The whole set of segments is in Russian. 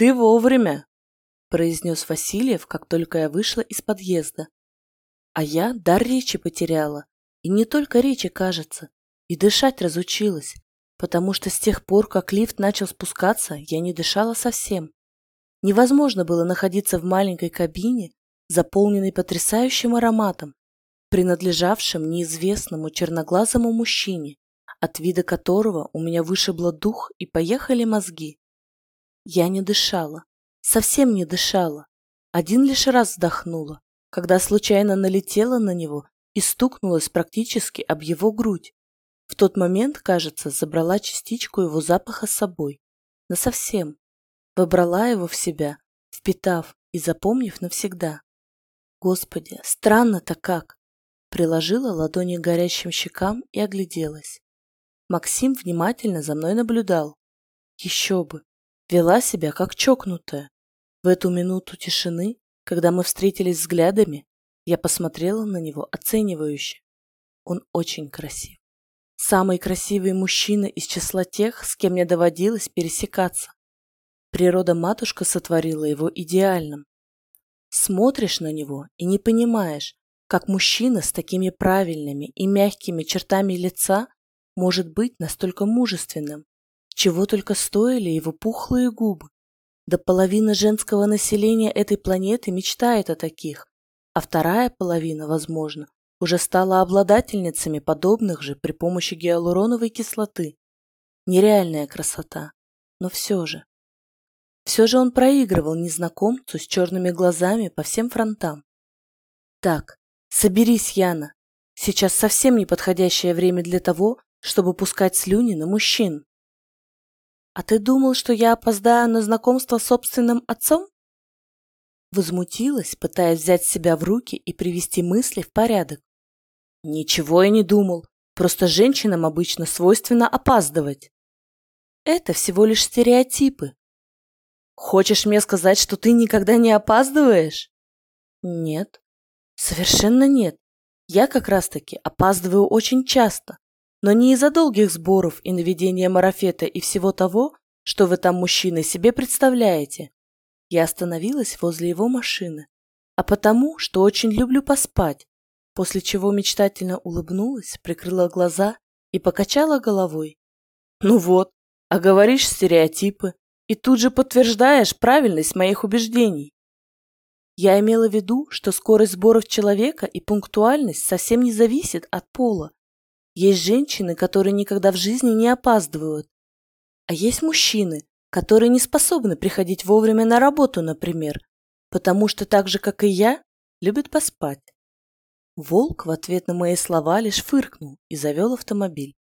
«Ты вовремя!» – произнес Васильев, как только я вышла из подъезда. А я дар речи потеряла. И не только речи, кажется. И дышать разучилась. Потому что с тех пор, как лифт начал спускаться, я не дышала совсем. Невозможно было находиться в маленькой кабине, заполненной потрясающим ароматом, принадлежавшим неизвестному черноглазому мужчине, от вида которого у меня вышибло дух и поехали мозги. Я не дышала, совсем не дышала. Один лишь раз вздохнула, когда случайно налетела на него и стукнулась практически об его грудь. В тот момент, кажется, забрала частичку его запаха с собой. Насовсем. Вобрала его в себя, впитав и запомнив навсегда. Господи, странно-то как! Приложила ладони к горящим щекам и огляделась. Максим внимательно за мной наблюдал. Еще бы! Вела себя как чокнутая. В эту минуту тишины когда мы встретились взглядами, я посмотрела на него оценивающе. Он очень красив. Самый красивый мужчина из числа тех, с кем мне доводилось пересекаться. Природа-матушка сотворила его идеальным. Смотришь на него и не понимаешь, как мужчина с такими правильными и мягкими чертами лица может быть настолько мужественным, чего только стоили его пухлые губы, до половины женского населения этой планеты мечтает о таких, а вторая половина, возможно, уже стала обладательницами подобных же при помощи гиалуроновой кислоты. Нереальная красота, но все же. Все же он проигрывал незнакомцу с черными глазами по всем фронтам. Так, соберись, Яна. Сейчас совсем неподходящее время для того, чтобы пускать слюни на мужчин. «А ты думал, что я опоздаю на знакомство с собственным отцом?» Возмутилась, пытаясь взять себя в руки и привести мысли в порядок. «Ничего я не думал. Просто женщинам обычно свойственно опаздывать. Это всего лишь стереотипы. Хочешь мне сказать, что ты никогда не опаздываешь? Нет, совершенно нет. Я как раз-таки опаздываю очень часто но не из-за долгих сборов и наведения марафета и всего того, что вы там, мужчины, себе представляете. Я остановилась возле его машины, а потому, что очень люблю поспать, после чего мечтательно улыбнулась, прикрыла глаза и покачала головой. Ну вот, а говоришь стереотипы, и тут же подтверждаешь правильность моих убеждений. Я имела в виду, что скорость сборов человека и пунктуальность совсем не зависит от пола, есть женщины, которые никогда в жизни не опаздывают. А есть мужчины, которые не способны приходить вовремя на работу, например, потому что так же, как и я, любят поспать. Волк в ответ на мои слова лишь фыркнул и завел автомобиль.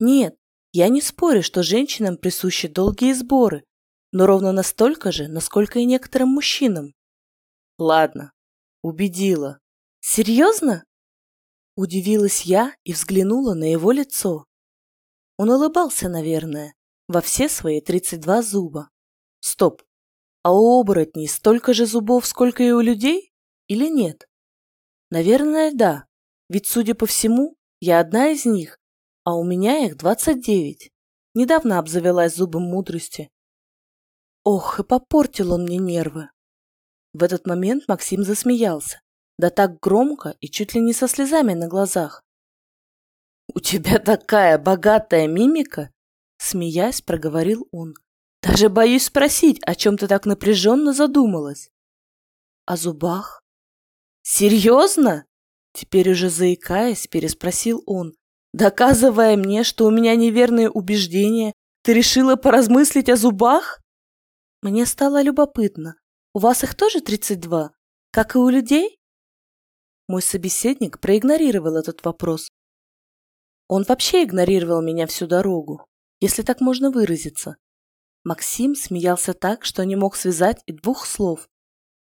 Нет, я не спорю, что женщинам присущи долгие сборы, но ровно настолько же, насколько и некоторым мужчинам. Ладно, убедила. Серьезно? Удивилась я и взглянула на его лицо. Он улыбался, наверное, во все свои 32 зуба. Стоп, а у оборотней столько же зубов, сколько и у людей? Или нет? Наверное, да, ведь, судя по всему, я одна из них, а у меня их 29. Недавно обзавелась зубом мудрости. Ох, и попортил он мне нервы. В этот момент Максим засмеялся. Да так громко и чуть ли не со слезами на глазах. «У тебя такая богатая мимика!» Смеясь, проговорил он. «Даже боюсь спросить, о чем ты так напряженно задумалась?» «О зубах?» «Серьезно?» Теперь уже заикаясь, переспросил он. «Доказывая мне, что у меня неверные убеждения, ты решила поразмыслить о зубах?» Мне стало любопытно. У вас их тоже тридцать два, как и у людей? Мой собеседник проигнорировал этот вопрос. Он вообще игнорировал меня всю дорогу, если так можно выразиться. Максим смеялся так, что не мог связать и двух слов.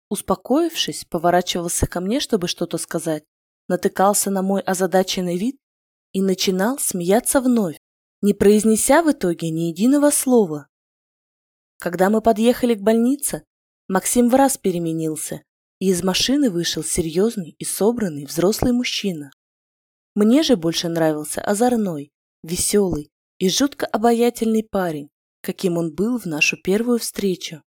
Успокоившись, поворачивался ко мне, чтобы что-то сказать, натыкался на мой озадаченный вид и начинал смеяться вновь, не произнеся в итоге ни единого слова. Когда мы подъехали к больнице, Максим в раз переменился и из машины вышел серьезный и собранный взрослый мужчина. Мне же больше нравился озорной, веселый и жутко обаятельный парень, каким он был в нашу первую встречу.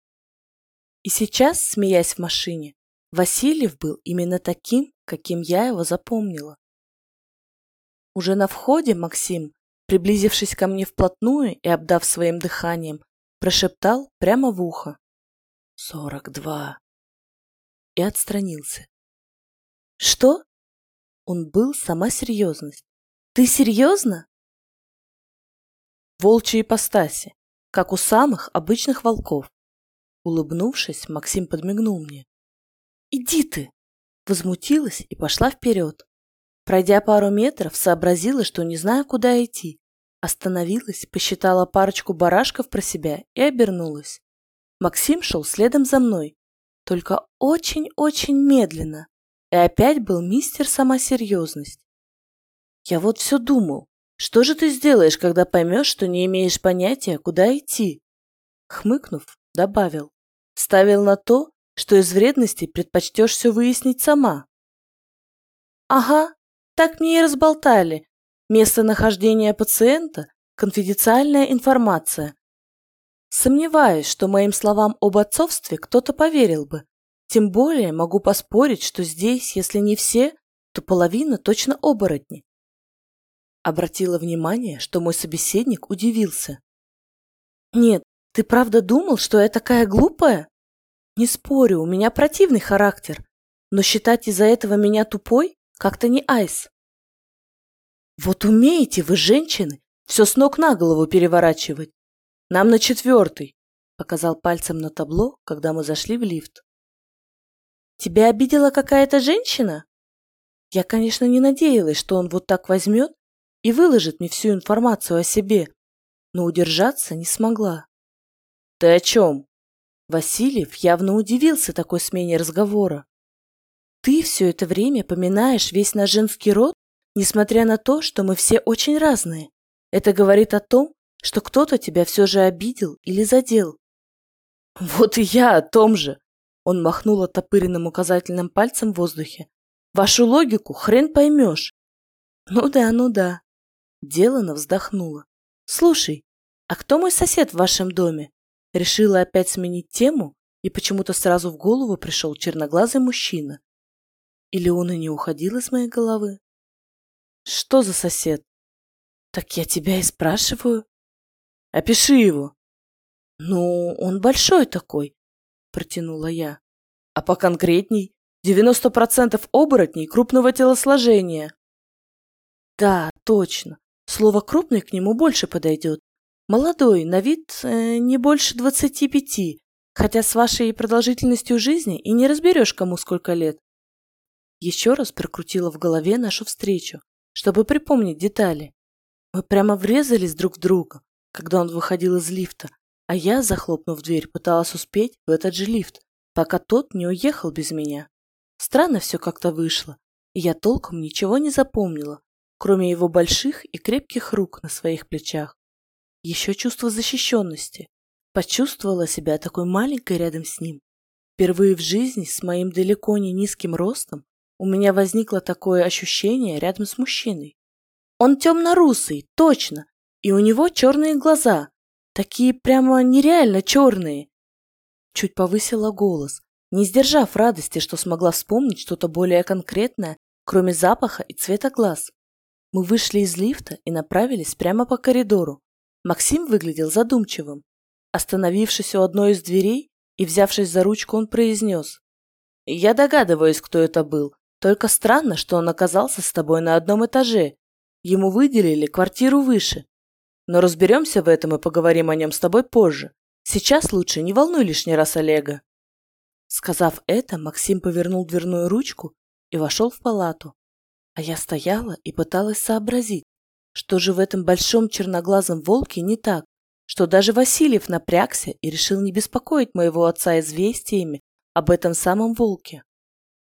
И сейчас, смеясь в машине, Васильев был именно таким, каким я его запомнила. Уже на входе Максим, приблизившись ко мне вплотную и обдав своим дыханием, прошептал прямо в ухо. «Сорок два». И отстранился. «Что?» Он был сама серьезность. «Ты серьезно?» Волчьи ипостаси, как у самых обычных волков. Улыбнувшись, Максим подмигнул мне. «Иди ты!» Возмутилась и пошла вперед. Пройдя пару метров, сообразила, что не знаю, куда идти. Остановилась, посчитала парочку барашков про себя и обернулась. Максим шел следом за мной, только очень-очень медленно. И опять был мистер сама серьезность. Я вот все думал, что же ты сделаешь, когда поймешь, что не имеешь понятия, куда идти? Хмыкнув, добавил. Ставил на то, что из вредности предпочтешь все выяснить сама. Ага, так мне и разболтали. Местонахождение пациента – конфиденциальная информация. Сомневаюсь, что моим словам об отцовстве кто-то поверил бы. Тем более могу поспорить, что здесь, если не все, то половина точно оборотни. Обратила внимание, что мой собеседник удивился. Нет, ты правда думал, что я такая глупая? Не спорю, у меня противный характер, но считать из-за этого меня тупой как-то не айс. Вот умеете вы, женщины, все с ног на голову переворачивать. Нам на четвертый, показал пальцем на табло, когда мы зашли в лифт. Тебя обидела какая-то женщина? Я, конечно, не надеялась, что он вот так возьмет и выложит мне всю информацию о себе, но удержаться не смогла. Ты о чем? Васильев явно удивился такой смене разговора. Ты все это время поминаешь весь наш женский род Несмотря на то, что мы все очень разные, это говорит о том, что кто-то тебя все же обидел или задел. Вот и я о том же. Он махнул оттопыренным указательным пальцем в воздухе. Вашу логику хрен поймешь. Ну да, ну да. Делана вздохнула. Слушай, а кто мой сосед в вашем доме? Решила опять сменить тему, и почему-то сразу в голову пришел черноглазый мужчина. Или он и не уходил из моей головы? Что за сосед? Так я тебя и спрашиваю. Опиши его. Ну, он большой такой, протянула я. А поконкретней? 90% оборотней крупного телосложения. Да, точно. Слово «крупный» к нему больше подойдет. Молодой, на вид э, не больше 25, хотя с вашей продолжительностью жизни и не разберешь, кому сколько лет. Еще раз прокрутила в голове нашу встречу чтобы припомнить детали. Мы прямо врезались друг в друга, когда он выходил из лифта, а я, захлопнув дверь, пыталась успеть в этот же лифт, пока тот не уехал без меня. Странно все как-то вышло, и я толком ничего не запомнила, кроме его больших и крепких рук на своих плечах. Еще чувство защищенности. Почувствовала себя такой маленькой рядом с ним. Впервые в жизни с моим далеко не низким ростом у меня возникло такое ощущение рядом с мужчиной. Он темно-русый, точно, и у него черные глаза, такие прямо нереально черные. Чуть повысила голос, не сдержав радости, что смогла вспомнить что-то более конкретное, кроме запаха и цвета глаз. Мы вышли из лифта и направились прямо по коридору. Максим выглядел задумчивым. Остановившись у одной из дверей и взявшись за ручку, он произнес. «Я догадываюсь, кто это был, только странно, что он оказался с тобой на одном этаже. Ему выделили квартиру выше. Но разберемся в этом и поговорим о нем с тобой позже. Сейчас лучше не волнуй лишний раз Олега. Сказав это, Максим повернул дверную ручку и вошел в палату. А я стояла и пыталась сообразить, что же в этом большом черноглазом волке не так, что даже Васильев напрягся и решил не беспокоить моего отца известиями об этом самом волке.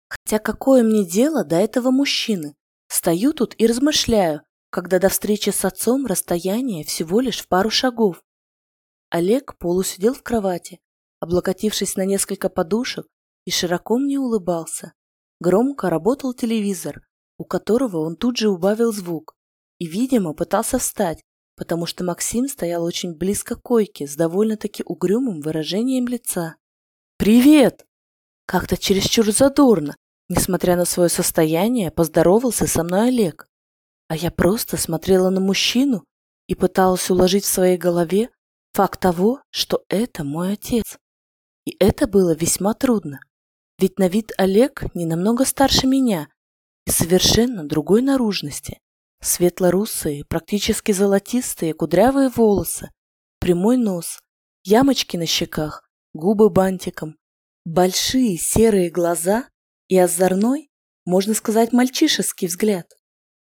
Хотя какое мне дело до этого мужчины? Стою тут и размышляю, когда до встречи с отцом расстояние всего лишь в пару шагов. Олег полусидел в кровати, облокотившись на несколько подушек и широко мне улыбался. Громко работал телевизор, у которого он тут же убавил звук и, видимо, пытался встать, потому что Максим стоял очень близко к койке с довольно-таки угрюмым выражением лица. «Привет!» Как-то чересчур задорно, несмотря на свое состояние, поздоровался со мной Олег. А я просто смотрела на мужчину и пыталась уложить в своей голове факт того, что это мой отец. И это было весьма трудно. Ведь на вид Олег не намного старше меня и совершенно другой наружности. Светло-русые, практически золотистые, кудрявые волосы, прямой нос, ямочки на щеках, губы бантиком, большие серые глаза и озорной, можно сказать, мальчишеский взгляд.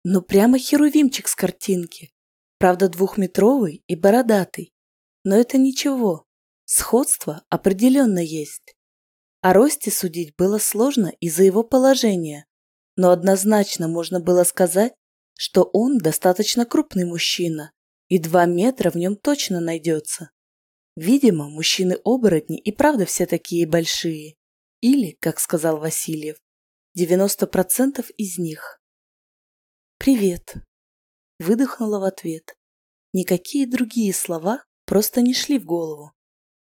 Ну прямо херувимчик с картинки. Правда, двухметровый и бородатый. Но это ничего. Сходство определенно есть. О росте судить было сложно из-за его положения, но однозначно можно было сказать, что он достаточно крупный мужчина, и два метра в нем точно найдется. Видимо, мужчины-оборотни и правда все такие большие. Или, как сказал Васильев, 90% из них. «Привет!» Выдохнула в ответ. Никакие другие слова просто не шли в голову.